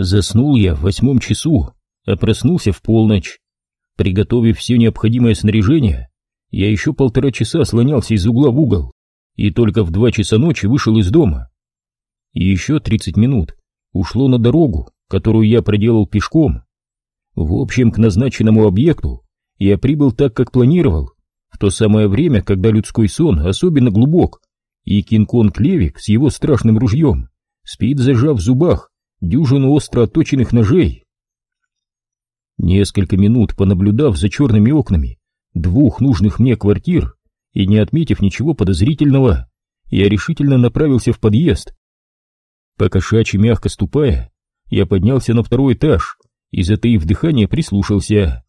Заснул я в восьмом часу, а проснулся в полночь. Приготовив все необходимое снаряжение, я еще полтора часа слонялся из угла в угол и только в два часа ночи вышел из дома. И еще тридцать минут ушло на дорогу, которую я проделал пешком. В общем, к назначенному объекту я прибыл так, как планировал, в то самое время, когда людской сон особенно глубок, и Кинг-Конг Левик с его страшным ружьем спит, зажав в зубах дюжину остро отточенных ножей. Несколько минут понаблюдав за черными окнами двух нужных мне квартир и не отметив ничего подозрительного, я решительно направился в подъезд. Покошачьи мягко ступая, я поднялся на второй этаж и, затаив дыхание, прислушался.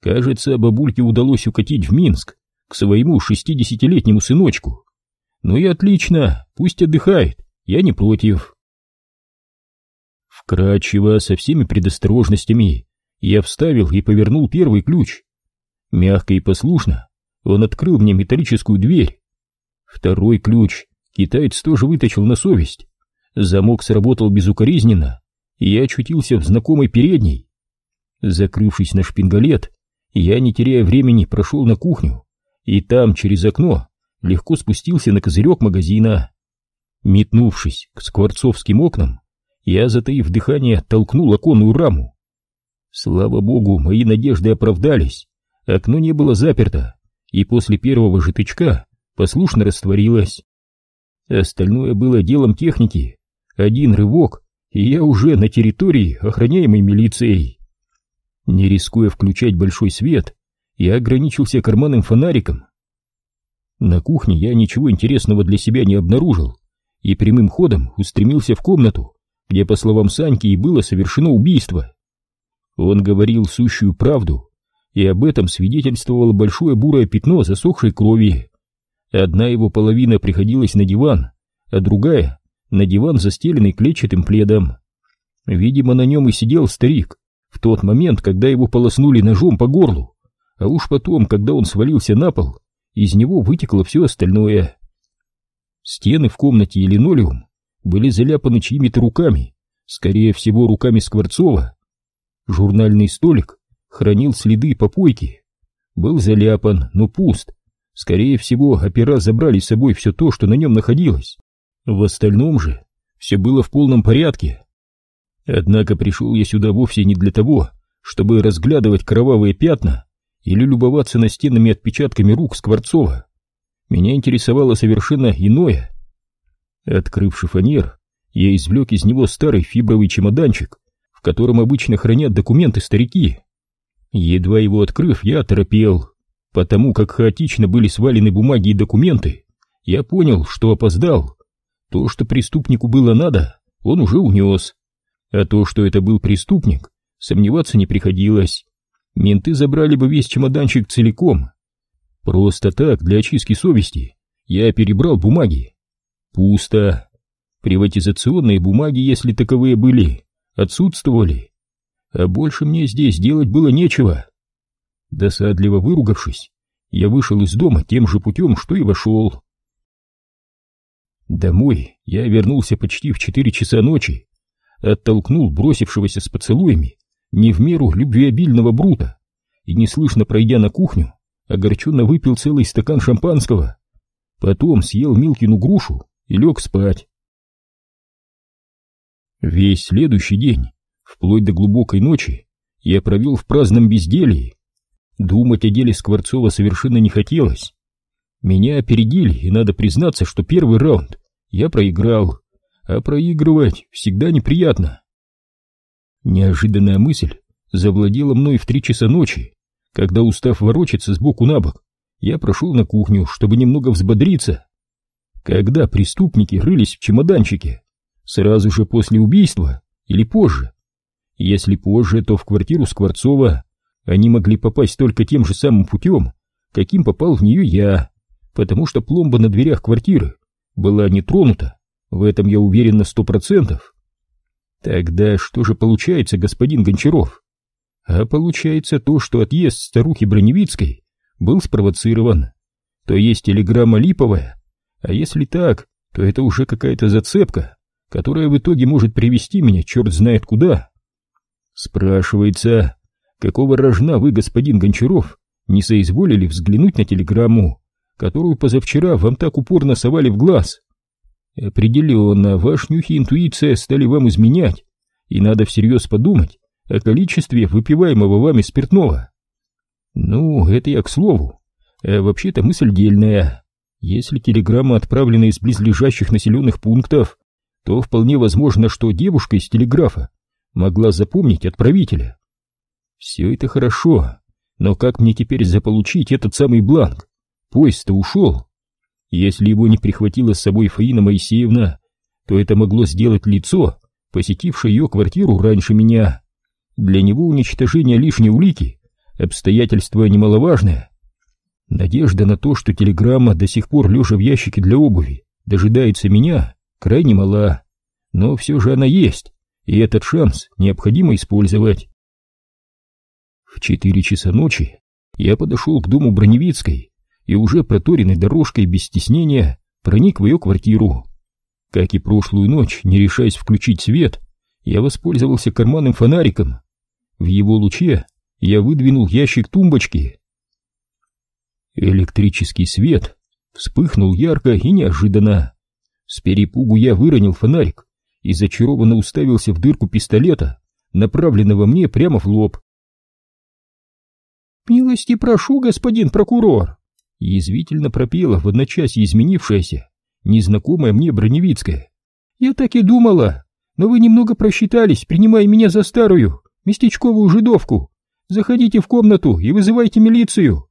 Кажется, бабульке удалось укатить в Минск к своему шестидесятилетнему сыночку. Ну и отлично, пусть отдыхает, я не против. Вкратчиво, со всеми предосторожностями, я вставил и повернул первый ключ. Мягко и послушно он открыл мне металлическую дверь. Второй ключ китаец тоже вытащил на совесть. Замок сработал безукоризненно, и я очутился в знакомой передней. Закрывшись на шпингалет, я, не теряя времени, прошел на кухню, и там, через окно, легко спустился на козырек магазина. Метнувшись к скворцовским окнам, я, затаив дыхание, толкнул оконную раму. Слава богу, мои надежды оправдались. Окно не было заперто, и после первого же тычка послушно растворилось. Остальное было делом техники. Один рывок, и я уже на территории, охраняемой милицией. Не рискуя включать большой свет, я ограничился карманным фонариком. На кухне я ничего интересного для себя не обнаружил и прямым ходом устремился в комнату, где, по словам Саньки, и было совершено убийство. Он говорил сущую правду, и об этом свидетельствовало большое бурое пятно засохшей крови. Одна его половина приходилась на диван, а другая — на диван, застеленный клетчатым пледом. Видимо, на нем и сидел старик в тот момент, когда его полоснули ножом по горлу, а уж потом, когда он свалился на пол, из него вытекло все остальное. Стены в комнате и линолеум были заляпаны чьими-то руками, скорее всего, руками Скворцова. Журнальный столик хранил следы попойки, был заляпан, но пуст. Скорее всего, опера забрали с собой все то, что на нем находилось. В остальном же все было в полном порядке. Однако пришел я сюда вовсе не для того, чтобы разглядывать кровавые пятна или любоваться настенными отпечатками рук Скворцова. Меня интересовало совершенно иное. Открыв шифонер, я извлек из него старый фибровый чемоданчик, в котором обычно хранят документы старики. Едва его открыв, я оторопел. Потому как хаотично были свалены бумаги и документы, я понял, что опоздал. То, что преступнику было надо, он уже унес. А то, что это был преступник, сомневаться не приходилось. Менты забрали бы весь чемоданчик целиком. Просто так, для очистки совести, я перебрал бумаги. Пусто. Приватизационные бумаги, если таковые были, отсутствовали. А больше мне здесь делать было нечего. Досадливо выругавшись, я вышел из дома тем же путем, что и вошел. Домой я вернулся почти в четыре часа ночи, оттолкнул бросившегося с поцелуями не в меру любвеобильного брута и, неслышно пройдя на кухню, огорченно выпил целый стакан шампанского. Потом съел Милкину грушу и лег спать. Весь следующий день, вплоть до глубокой ночи, я провел в праздном безделье. Думать о деле Скворцова совершенно не хотелось. Меня опередили, и надо признаться, что первый раунд я проиграл, а проигрывать всегда неприятно. Неожиданная мысль завладела мной в три часа ночи, когда, устав ворочаться сбоку на бок, я прошел на кухню, чтобы немного взбодриться. Когда преступники рылись в чемоданчике? Сразу же после убийства или позже? Если позже, то в квартиру Скворцова они могли попасть только тем же самым путем, каким попал в нее я, потому что пломба на дверях квартиры была не тронута, в этом я уверен на сто процентов. Тогда что же получается, господин Гончаров? А получается то, что отъезд старухи Броневицкой был спровоцирован. То есть телеграмма липовая, а если так, то это уже какая-то зацепка, которая в итоге может привести меня черт знает куда. Спрашивается, какого рожна вы, господин Гончаров, не соизволили взглянуть на телеграмму, которую позавчера вам так упорно совали в глаз? Определенно, ваш нюх и интуиция стали вам изменять, и надо всерьез подумать о количестве выпиваемого вами спиртного. Ну, это я к слову. А вообще-то мысль дельная. Если телеграмма отправлена из близлежащих населенных пунктов, то вполне возможно, что девушка из телеграфа могла запомнить отправителя. Все это хорошо, но как мне теперь заполучить этот самый бланк? Поезд-то ушел. Если его не прихватила с собой Фаина Моисеевна, то это могло сделать лицо, посетившее ее квартиру раньше меня. Для него уничтожение лишней улики — обстоятельство немаловажное. Надежда на то, что телеграмма до сих пор лежа в ящике для обуви дожидается меня, крайне мала. Но все же она есть, и этот шанс необходимо использовать. В четыре часа ночи я подошел к дому Броневицкой и уже проторенной дорожкой без стеснения проник в ее квартиру. Как и прошлую ночь, не решаясь включить свет, я воспользовался карманным фонариком. В его луче я выдвинул ящик тумбочки. Электрический свет вспыхнул ярко и неожиданно. С перепугу я выронил фонарик и зачарованно уставился в дырку пистолета, направленного мне прямо в лоб. «Милости прошу, господин прокурор!» Язвительно пропела в одночасье изменившаяся, незнакомая мне Броневицкая. «Я так и думала, но вы немного просчитались, принимая меня за старую, местечковую жидовку. Заходите в комнату и вызывайте милицию!»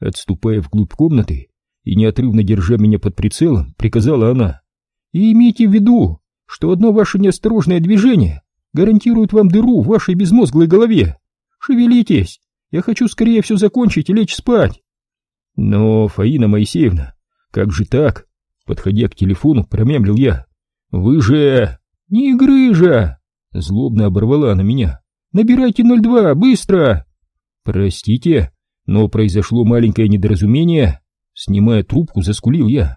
Отступая вглубь комнаты и неотрывно держа меня под прицелом, приказала она. «И имейте в виду, что одно ваше неосторожное движение гарантирует вам дыру в вашей безмозглой голове. Шевелитесь, я хочу скорее все закончить и лечь спать. Но, Фаина Моисеевна, как же так? Подходя к телефону, промямлил я. Вы же... Не грыжа! Злобно оборвала на меня. Набирайте 02, быстро! Простите, но произошло маленькое недоразумение. Снимая трубку, заскулил я.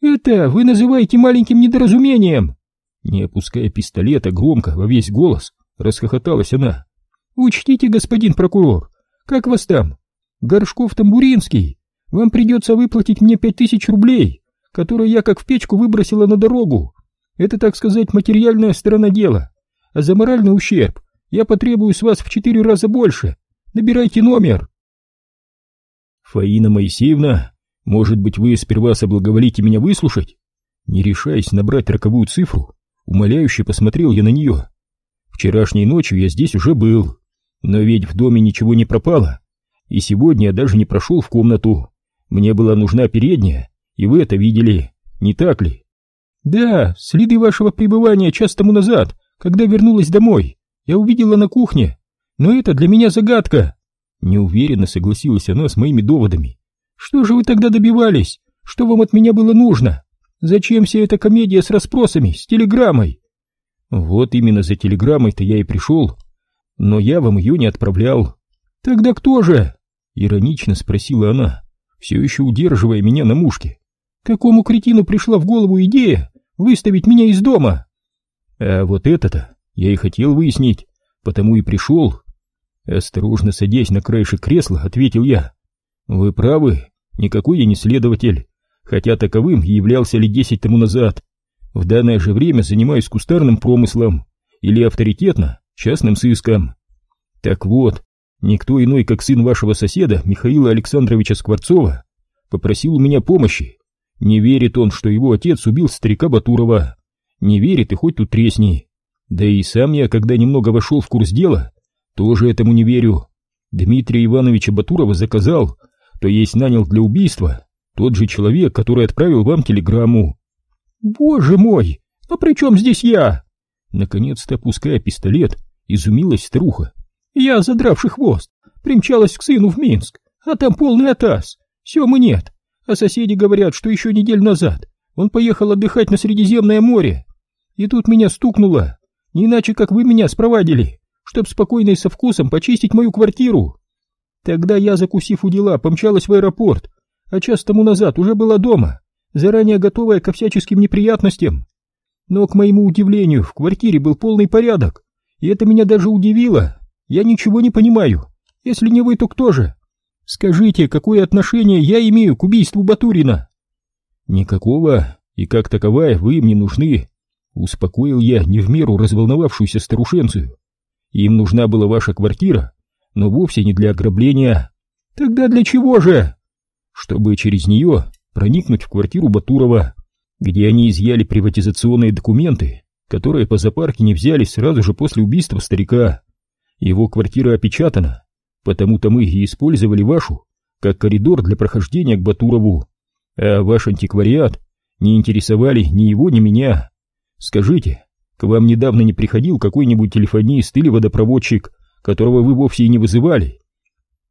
Это вы называете маленьким недоразумением? Не опуская пистолета громко во весь голос, расхохоталась она. Учтите, господин прокурор, как вас там? Горшков Тамбуринский. Вам придется выплатить мне пять тысяч рублей, которые я как в печку выбросила на дорогу. Это, так сказать, материальная сторона дела. А за моральный ущерб я потребую с вас в четыре раза больше. Набирайте номер. Фаина Моисеевна, может быть, вы сперва соблаговолите меня выслушать? Не решаясь набрать роковую цифру, умоляюще посмотрел я на нее. Вчерашней ночью я здесь уже был. Но ведь в доме ничего не пропало, и сегодня я даже не прошел в комнату. Мне была нужна передняя, и вы это видели, не так ли? Да, следы вашего пребывания час тому назад, когда вернулась домой, я увидела на кухне, но это для меня загадка. Неуверенно согласилась она с моими доводами. Что же вы тогда добивались? Что вам от меня было нужно? Зачем вся эта комедия с расспросами, с телеграммой? Вот именно за телеграммой-то я и пришел, но я вам ее не отправлял. Тогда кто же? Иронично спросила она, все еще удерживая меня на мушке. Какому кретину пришла в голову идея выставить меня из дома? А вот это-то я и хотел выяснить, потому и пришел. Осторожно садясь на краешек кресла, ответил я. Вы правы, никакой я не следователь, хотя таковым являлся ли десять тому назад. В данное же время занимаюсь кустарным промыслом или авторитетно частным сыском. Так вот, никто иной, как сын вашего соседа, Михаила Александровича Скворцова, попросил у меня помощи. Не верит он, что его отец убил старика Батурова. Не верит и хоть тут тресни. Да и сам я, когда немного вошел в курс дела, тоже этому не верю. Дмитрия Ивановича Батурова заказал, то есть нанял для убийства, тот же человек, который отправил вам телеграмму. Боже мой, а при чем здесь я? Наконец-то, опуская пистолет, изумилась старуха. Я, задравший хвост, примчалась к сыну в Минск, а там полный атас. Семы нет, а соседи говорят, что еще неделю назад он поехал отдыхать на Средиземное море. И тут меня стукнуло, не иначе, как вы меня спровадили, чтоб спокойно и со вкусом почистить мою квартиру. Тогда я, закусив у дела, помчалась в аэропорт, а час тому назад уже была дома, заранее готовая ко всяческим неприятностям. Но, к моему удивлению, в квартире был полный порядок, и это меня даже удивило. Я ничего не понимаю. Если не вы, то кто же? Скажите, какое отношение я имею к убийству Батурина? Никакого, и как таковая вы мне нужны. Успокоил я не в меру разволновавшуюся старушенцию. Им нужна была ваша квартира, но вовсе не для ограбления. Тогда для чего же? Чтобы через нее проникнуть в квартиру Батурова, где они изъяли приватизационные документы, которые по запарке не взяли сразу же после убийства старика. Его квартира опечатана, потому-то мы и использовали вашу, как коридор для прохождения к Батурову. А ваш антиквариат не интересовали ни его, ни меня. Скажите, к вам недавно не приходил какой-нибудь телефонист или водопроводчик, которого вы вовсе и не вызывали?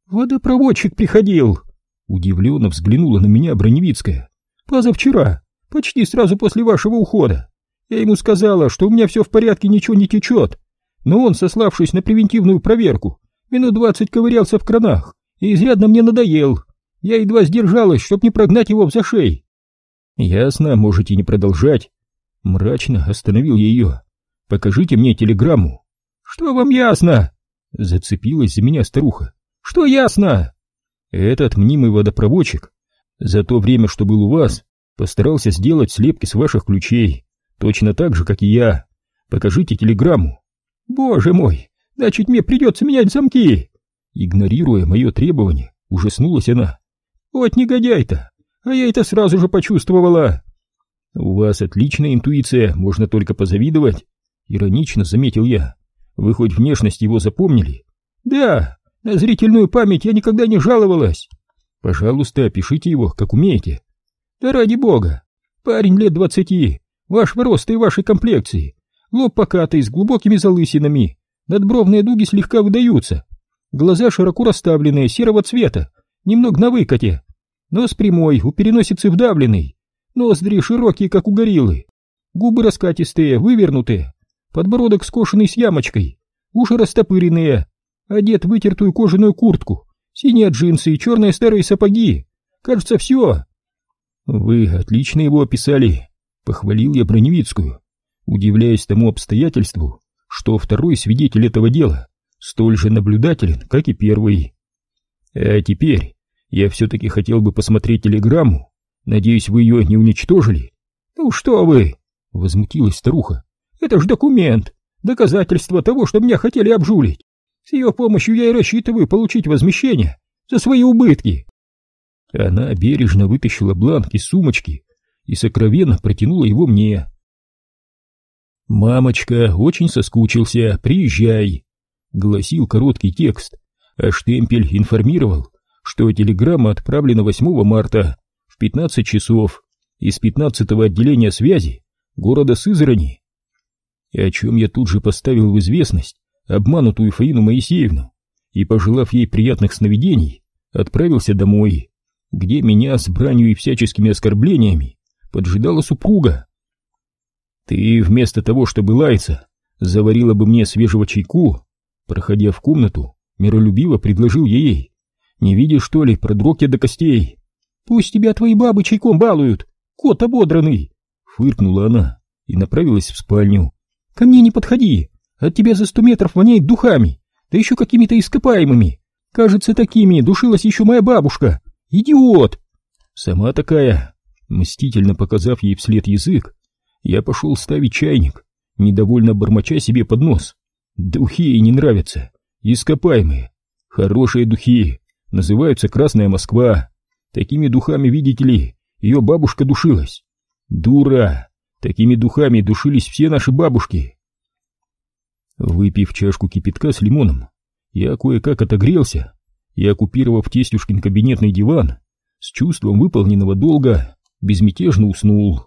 Водопроводчик приходил. Удивленно взглянула на меня Броневицкая. Позавчера, почти сразу после вашего ухода. Я ему сказала, что у меня все в порядке, ничего не течет. Но он, сославшись на превентивную проверку, минут двадцать ковырялся в кранах и изрядно мне надоел. Я едва сдержалась, чтоб не прогнать его в зашей. Ясно, можете не продолжать. Мрачно остановил ее. Покажите мне телеграмму. Что вам ясно? Зацепилась за меня старуха. Что ясно? Этот мнимый водопроводчик за то время, что был у вас, постарался сделать слепки с ваших ключей. Точно так же, как и я. Покажите телеграмму. Боже мой, значит мне придется менять замки. Игнорируя мое требование, ужаснулась она. Вот негодяй-то, а я это сразу же почувствовала. У вас отличная интуиция, можно только позавидовать. Иронично заметил я. Вы хоть внешность его запомнили? Да, на зрительную память я никогда не жаловалась. Пожалуйста, опишите его, как умеете. Да ради бога. Парень лет двадцати, Вашего роста и вашей комплекции. Лоб покатый, с глубокими залысинами. Надбровные дуги слегка выдаются. Глаза широко расставленные, серого цвета, немного на выкате. Нос прямой, у переносицы вдавленный. Ноздри широкие, как у гориллы. Губы раскатистые, вывернутые. Подбородок скошенный с ямочкой. Уши растопыренные. Одет в вытертую кожаную куртку. Синие джинсы и черные старые сапоги. Кажется, все. Вы отлично его описали. Похвалил я Броневицкую, удивляясь тому обстоятельству, что второй свидетель этого дела столь же наблюдателен, как и первый. А теперь я все-таки хотел бы посмотреть телеграмму. Надеюсь, вы ее не уничтожили? Ну что вы, возмутилась старуха. Это ж документ, доказательство того, что меня хотели обжулить. С ее помощью я и рассчитываю получить возмещение за свои убытки. Она бережно вытащила бланк из сумочки и сокровенно протянула его мне. «Мамочка, очень соскучился, приезжай», — гласил короткий текст, а штемпель информировал, что телеграмма отправлена 8 марта в 15 часов из 15-го отделения связи города Сызрани, и о чем я тут же поставил в известность обманутую Фаину Моисеевну и, пожелав ей приятных сновидений, отправился домой, где меня с бранью и всяческими оскорблениями поджидала супруга. Ты вместо того, чтобы лаяться, заварила бы мне свежего чайку, проходя в комнату, миролюбиво предложил ей. Не видишь, что ли, продрог я до костей? Пусть тебя твои бабы чайком балуют, кот ободранный, фыркнула она и направилась в спальню. Ко мне не подходи, от тебя за сто метров воняет духами, да еще какими-то ископаемыми. Кажется, такими душилась еще моя бабушка. Идиот! Сама такая, Мстительно показав ей вслед язык, я пошел ставить чайник, недовольно бормоча себе под нос. Духи ей не нравятся, ископаемые. Хорошие духи, называются Красная Москва. Такими духами, видите ли, ее бабушка душилась. Дура! Такими духами душились все наши бабушки. Выпив чашку кипятка с лимоном, я кое-как отогрелся и, оккупировав тестюшкин кабинетный диван, с чувством выполненного долга, безмятежно уснул.